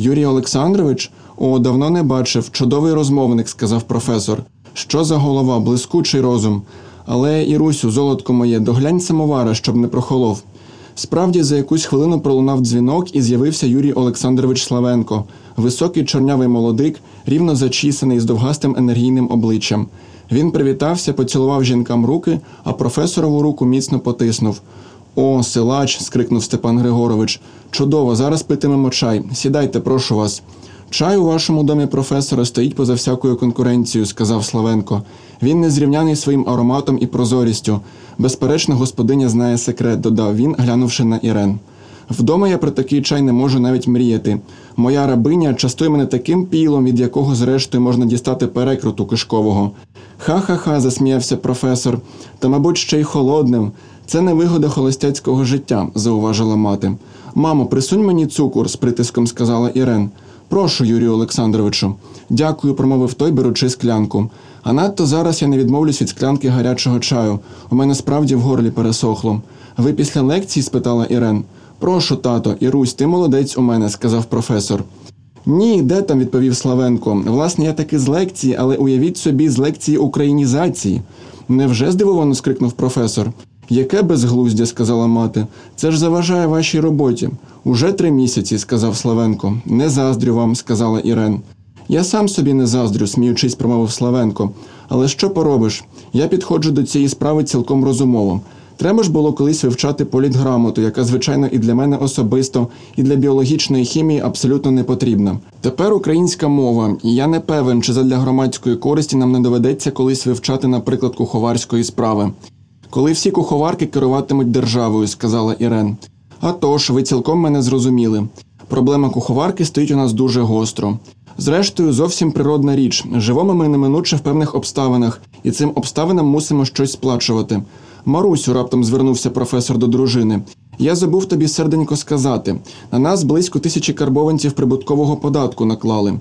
Юрій Олександрович? О, давно не бачив. Чудовий розмовник, сказав професор. Що за голова, блискучий розум. Але, Ірусю, золотко моє, доглянь самовара, щоб не прохолов. Справді, за якусь хвилину пролунав дзвінок і з'явився Юрій Олександрович Славенко, високий чорнявий молодик, рівно зачісаний з довгастим енергійним обличчям. Він привітався, поцілував жінкам руки, а професорову руку міцно потиснув. О, силач. скрикнув Степан Григорович. Чудово, зараз питимемо чай. Сідайте, прошу вас. Чай у вашому домі професора стоїть поза всякою конкуренцією, сказав Славенко. Він незрівняний своїм ароматом і прозорістю. Безперечно, господиня знає секрет, додав він, глянувши на Ірен. Вдома я про такий чай не можу навіть мріяти. Моя рабиня частує мене таким пілом, від якого, зрештою, можна дістати перекруту кишкового. Ха-ха-ха, засміявся професор. Та, мабуть, ще й холодним. Це не вигода холостяцького життя, зауважила мати. Мамо, присунь мені цукор, з притиском сказала Ірен. Прошу, Юрію Олександровичу. Дякую, промовив той, беручи склянку. А надто зараз я не відмовлюсь від склянки гарячого чаю. У мене справді в горлі пересохло. Ви після лекції? спитала Ірен. Прошу, тато, Ірусь, ти молодець у мене, сказав професор. Ні, де там, відповів Славенко. Власне, я таки з лекції, але уявіть собі, з лекції українізації. Невже здивовано скрикнув професор. Яке безглуздя, сказала мати. Це ж заважає вашій роботі. Уже три місяці, сказав Славенко. Не заздрю вам, сказала Ірен. Я сам собі не заздрю, сміючись, промовив Славенко. Але що поробиш? Я підходжу до цієї справи цілком розумово. Треба ж було колись вивчати політграмоту, яка, звичайно, і для мене особисто, і для біологічної хімії абсолютно не потрібна. Тепер українська мова, і я не певен, чи задля громадської користі нам не доведеться колись вивчати, наприклад, куховарської справи. Коли всі куховарки керуватимуть державою, сказала Ірен. А тож, ви цілком мене зрозуміли. Проблема куховарки стоїть у нас дуже гостро. Зрештою, зовсім природна річ. Живемо ми неминуче в певних обставинах, і цим обставинам мусимо щось сплачувати. Марусю, раптом звернувся професор до дружини. Я забув тобі серденько сказати на нас близько тисячі карбованців прибуткового податку наклали.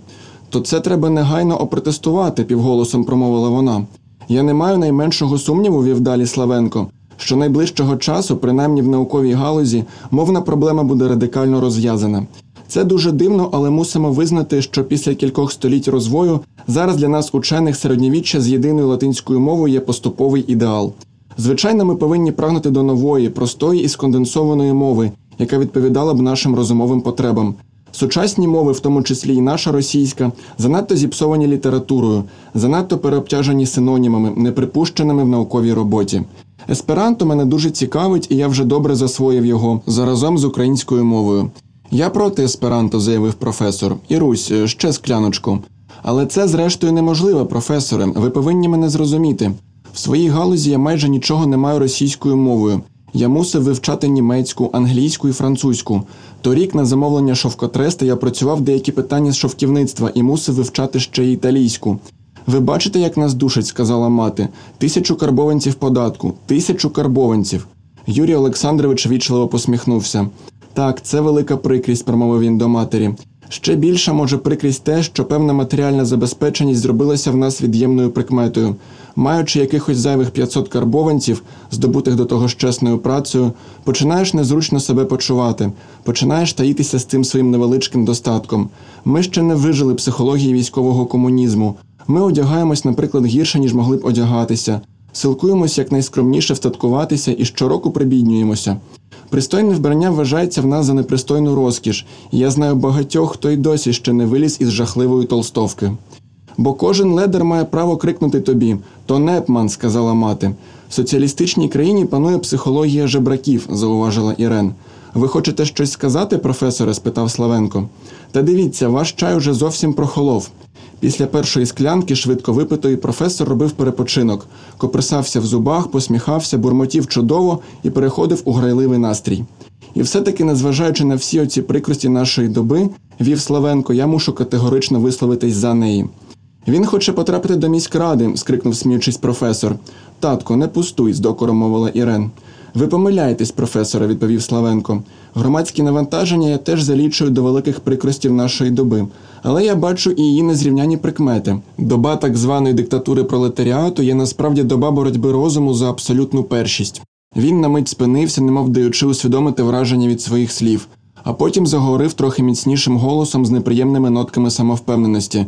То це треба негайно опротестувати, півголосом промовила вона. Я не маю найменшого сумніву, вів далі Славенко, що найближчого часу, принаймні в науковій галузі, мовна проблема буде радикально розв'язана. Це дуже дивно, але мусимо визнати, що після кількох століть розвою зараз для нас, учених середньовіччя з єдиною латинською мовою є поступовий ідеал. Звичайно, ми повинні прагнути до нової, простої і сконденсованої мови, яка відповідала б нашим розумовим потребам. Сучасні мови, в тому числі і наша російська, занадто зіпсовані літературою, занадто переобтяжені синонімами, неприпущеними в науковій роботі. Есперанто мене дуже цікавить, і я вже добре засвоїв його заразом з українською мовою. Я проти есперанто, заявив професор. Ірусь, ще скляночку. Але це, зрештою, неможливо, професоре. Ви повинні мене зрозуміти. В своїй галузі я майже нічого не маю російською мовою. Я мусив вивчати німецьку, англійську і французьку. Торік на замовлення шовкотреста я працював деякі питання з шовківництва і мусив вивчати ще й італійську. Ви бачите, як нас душать, сказала мати. Тисячу карбованців податку, тисячу карбованців. Юрій Олександрович вічливо посміхнувся. Так, це велика прикрість, промовив він до матері. Ще більша може прикрість те, що певна матеріальна забезпеченість зробилася в нас від'ємною прикметою. Маючи якихось зайвих 500 карбованців, здобутих до того з чесною працею, починаєш незручно себе почувати, починаєш таїтися з цим своїм невеличким достатком. Ми ще не вижили психології військового комунізму. Ми одягаємось, наприклад, гірше, ніж могли б одягатися, силкуємось якнайскромніше встаткуватися і щороку прибіднюємося. Пристойне вбрання вважається в нас за непристойну розкіш, і я знаю багатьох, хто й досі ще не виліз із жахливої толстовки. Бо кожен ледер має право крикнути тобі то непман, сказала мати. В соціалістичній країні панує психологія жебраків, зауважила Ірен. Ви хочете щось сказати, професоре? спитав Славенко. Та дивіться, ваш чай уже зовсім прохолов. Після першої склянки, швидко випитої, професор робив перепочинок, коприсався в зубах, посміхався, бурмотів чудово і переходив у грайливий настрій. І все-таки, незважаючи на всі оці прикрості нашої доби, вів Славенко, я мушу категорично висловитись за неї. Він хоче потрапити до міськради, скрикнув, сміючись професор. Татко, не пустуй, з докором мовила Ірен. Ви помиляєтесь, професоре, відповів Славенко. Громадські навантаження я теж залічую до великих прикростів нашої доби, але я бачу і її незрівняні прикмети. Доба так званої диктатури пролетаріату є насправді доба боротьби розуму за абсолютну першість. Він на мить спинився, немов даючи усвідомити враження від своїх слів. а потім заговорив трохи міцнішим голосом з неприємними нотками самовпевненості.